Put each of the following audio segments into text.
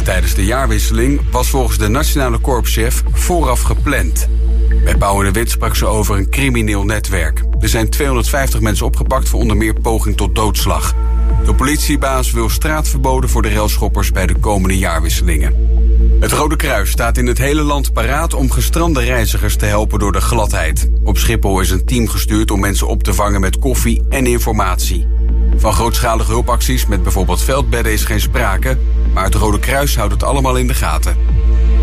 tijdens de jaarwisseling was volgens de nationale korpschef vooraf gepland. Bij Pauw de Wit sprak ze over een crimineel netwerk. Er zijn 250 mensen opgepakt voor onder meer poging tot doodslag. De politiebaas wil straatverboden voor de railschoppers bij de komende jaarwisselingen. Het Rode Kruis staat in het hele land paraat om gestrande reizigers te helpen door de gladheid. Op Schiphol is een team gestuurd om mensen op te vangen met koffie en informatie. Van grootschalige hulpacties met bijvoorbeeld veldbedden is geen sprake, maar het Rode Kruis houdt het allemaal in de gaten.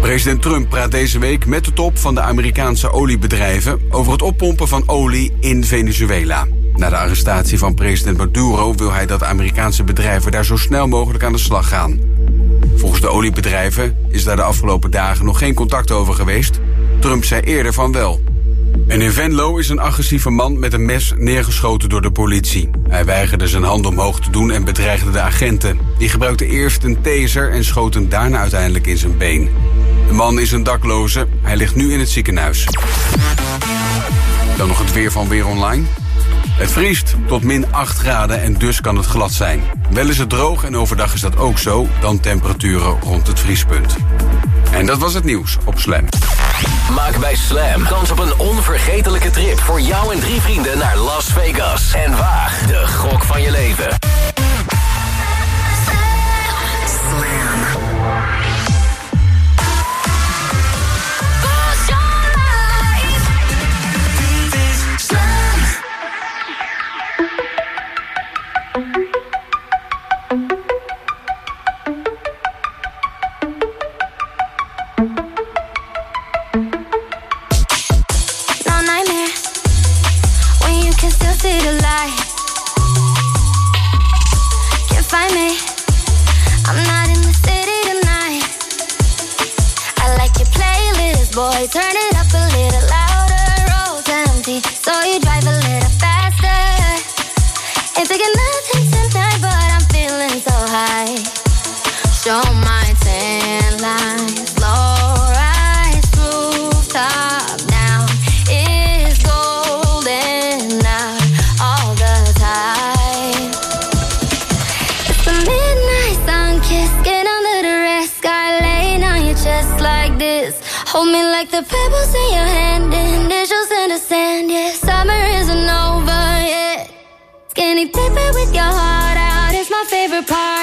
President Trump praat deze week met de top van de Amerikaanse oliebedrijven over het oppompen van olie in Venezuela. Na de arrestatie van president Maduro wil hij dat Amerikaanse bedrijven daar zo snel mogelijk aan de slag gaan. Volgens de oliebedrijven is daar de afgelopen dagen nog geen contact over geweest. Trump zei eerder van wel. En in Venlo is een agressieve man met een mes neergeschoten door de politie. Hij weigerde zijn hand omhoog te doen en bedreigde de agenten. Die gebruikte eerst een taser en schoot hem daarna uiteindelijk in zijn been. De man is een dakloze. Hij ligt nu in het ziekenhuis. Dan nog het weer van Weer Online. Het vriest tot min 8 graden en dus kan het glad zijn. Wel is het droog en overdag is dat ook zo, dan temperaturen rond het vriespunt. En dat was het nieuws op Slam. Maak bij Slam kans op een onvergetelijke trip voor jou en drie vrienden naar Las Vegas. En waag de gok van je leven. Boy. Turn it up a little louder. Roads empty, so you drive a little faster. Ain't thinking nothing tonight, but I'm feeling so high. Show my is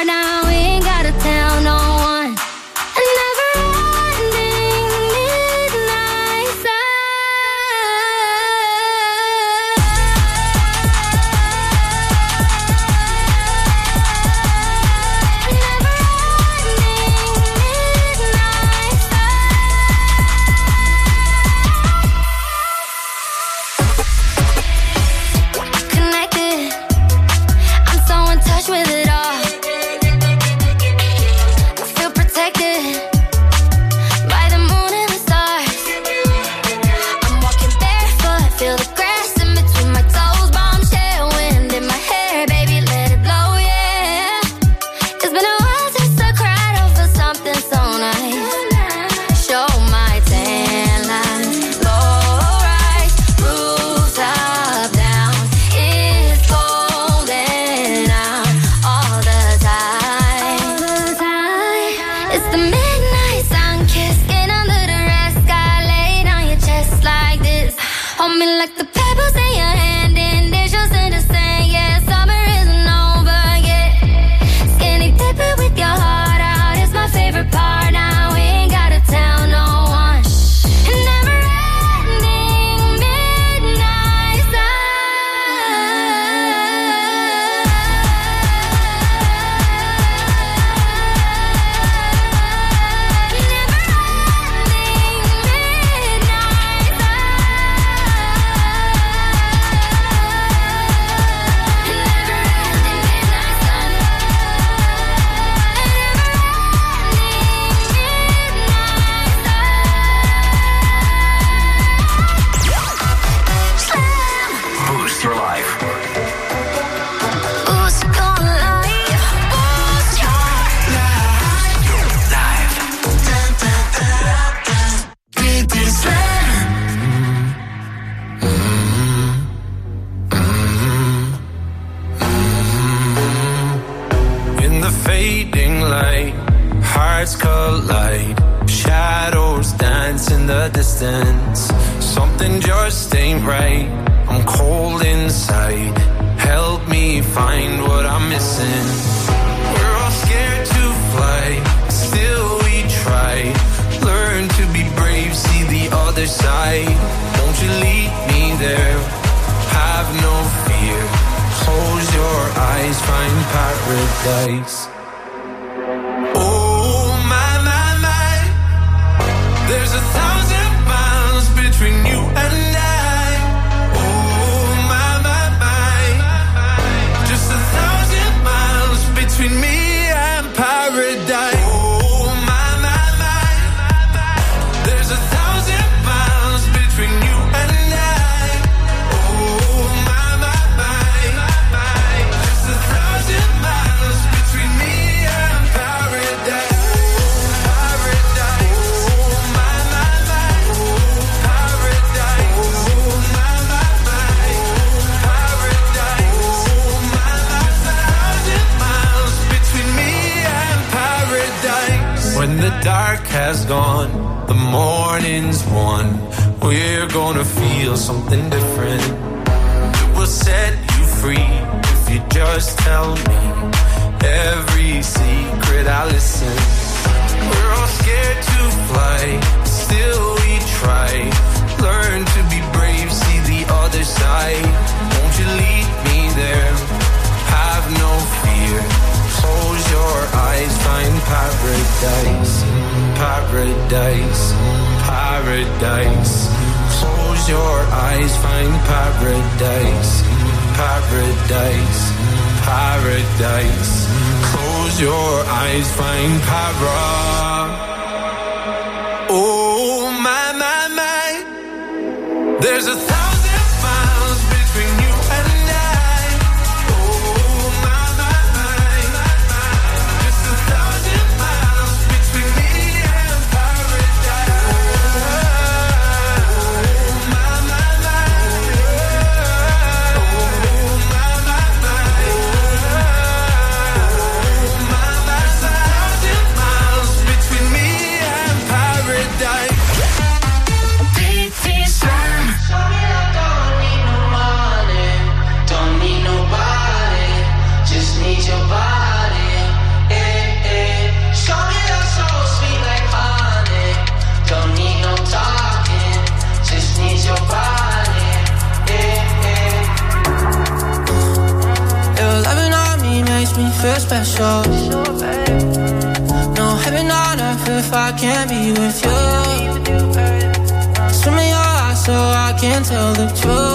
special. No heaven on earth if I can't be with you. Swimming in your eyes so I can tell the truth.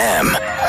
Slam.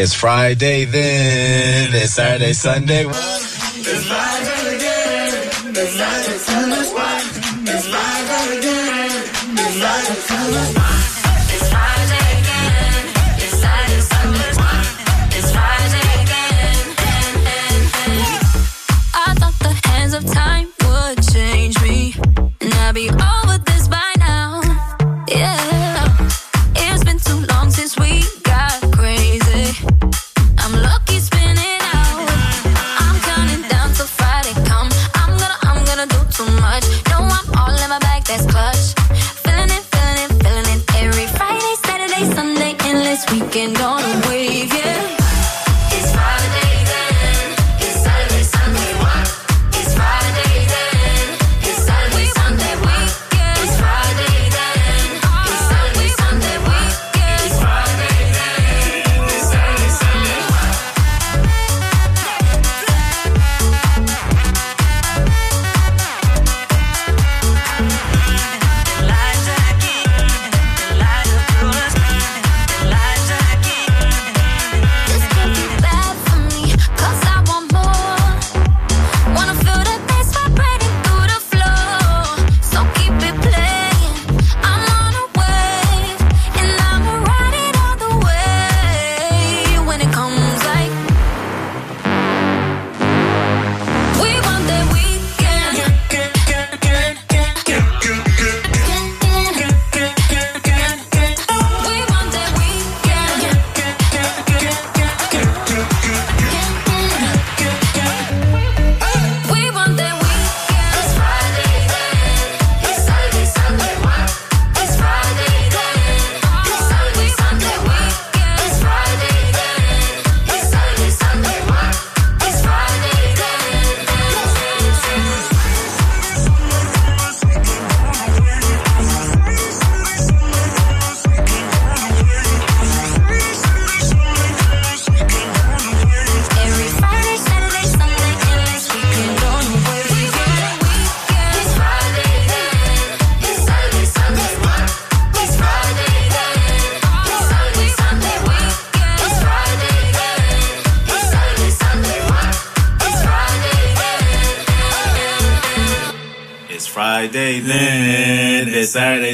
It's Friday then. It's Saturday, Sunday.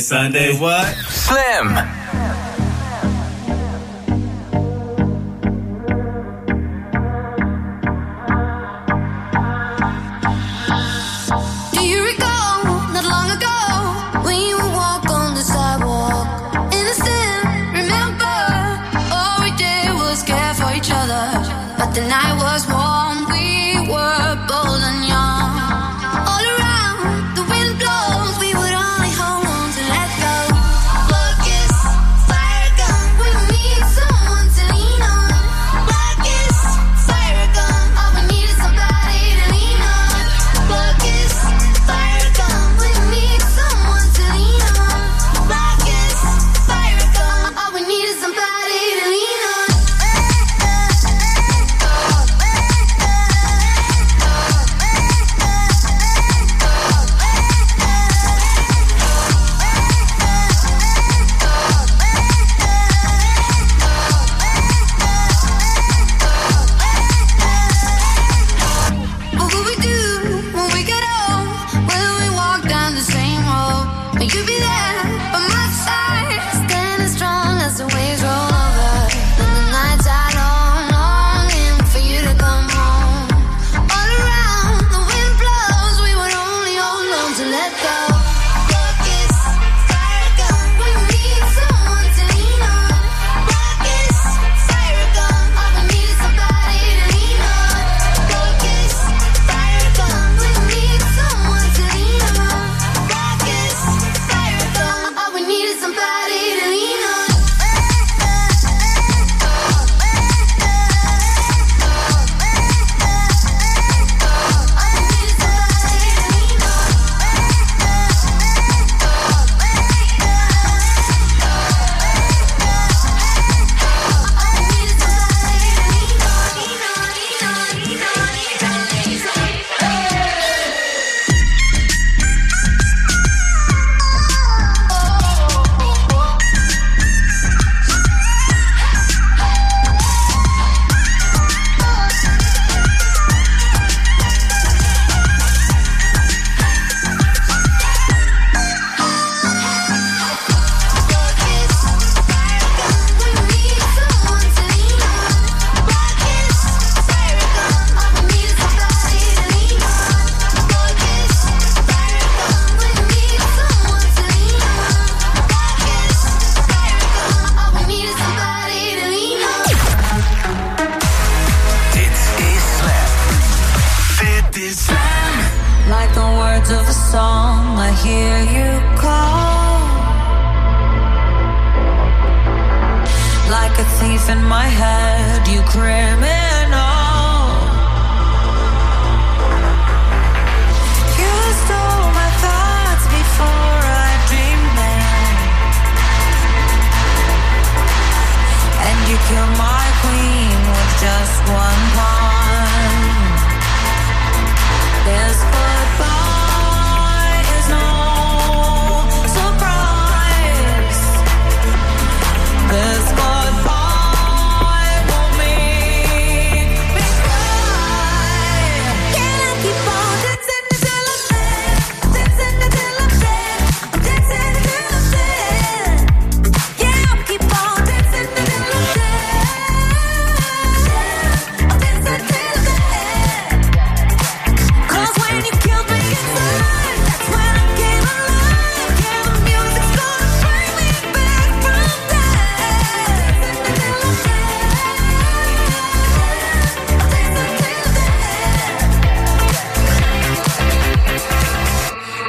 Sunday. What?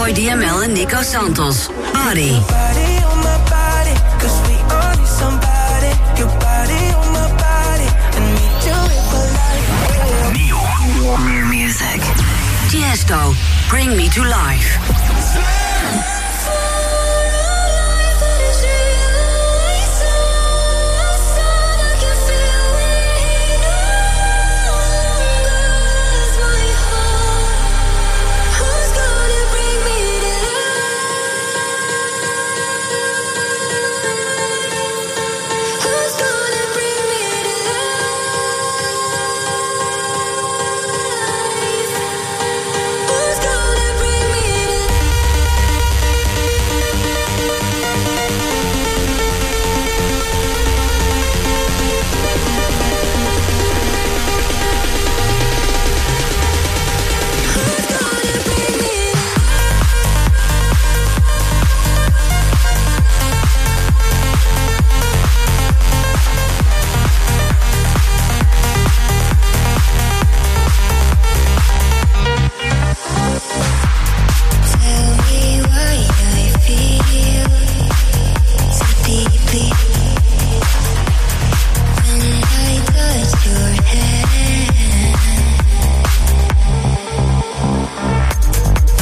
Boy DML en Nico Santos. Body. Music. Tiesto. Bring me to life.